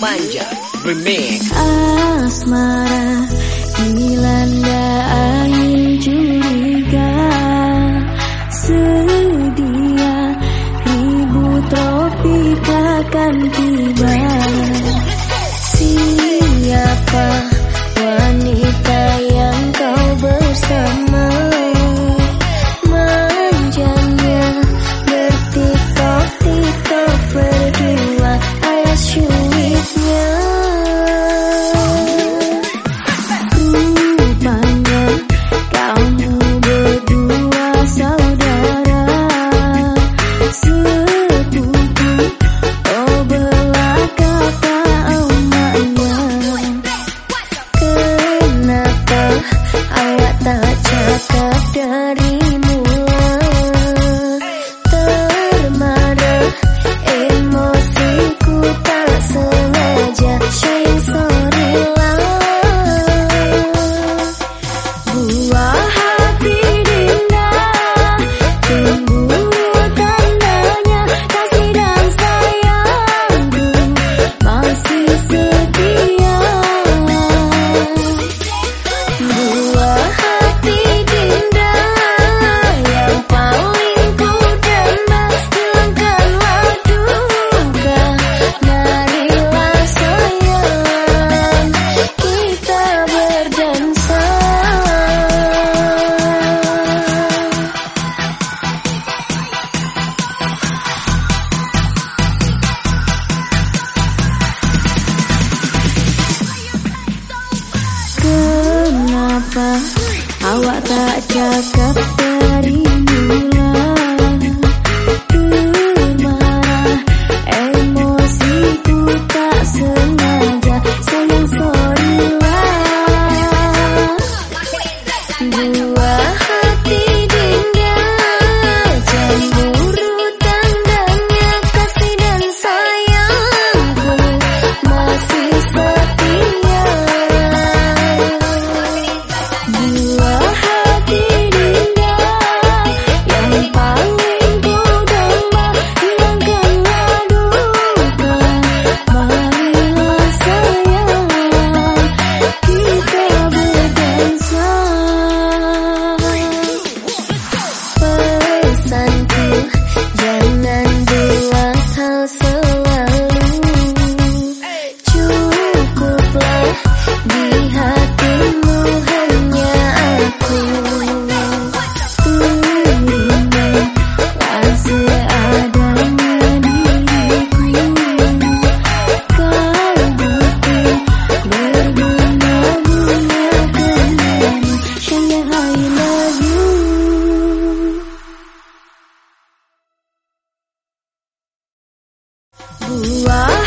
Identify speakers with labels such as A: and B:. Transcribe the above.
A: Manja. Remix.
B: Asmara dilanda angin curiga. Sedia ribu tropika akan tiba. kenapa awak tak cakap 啊。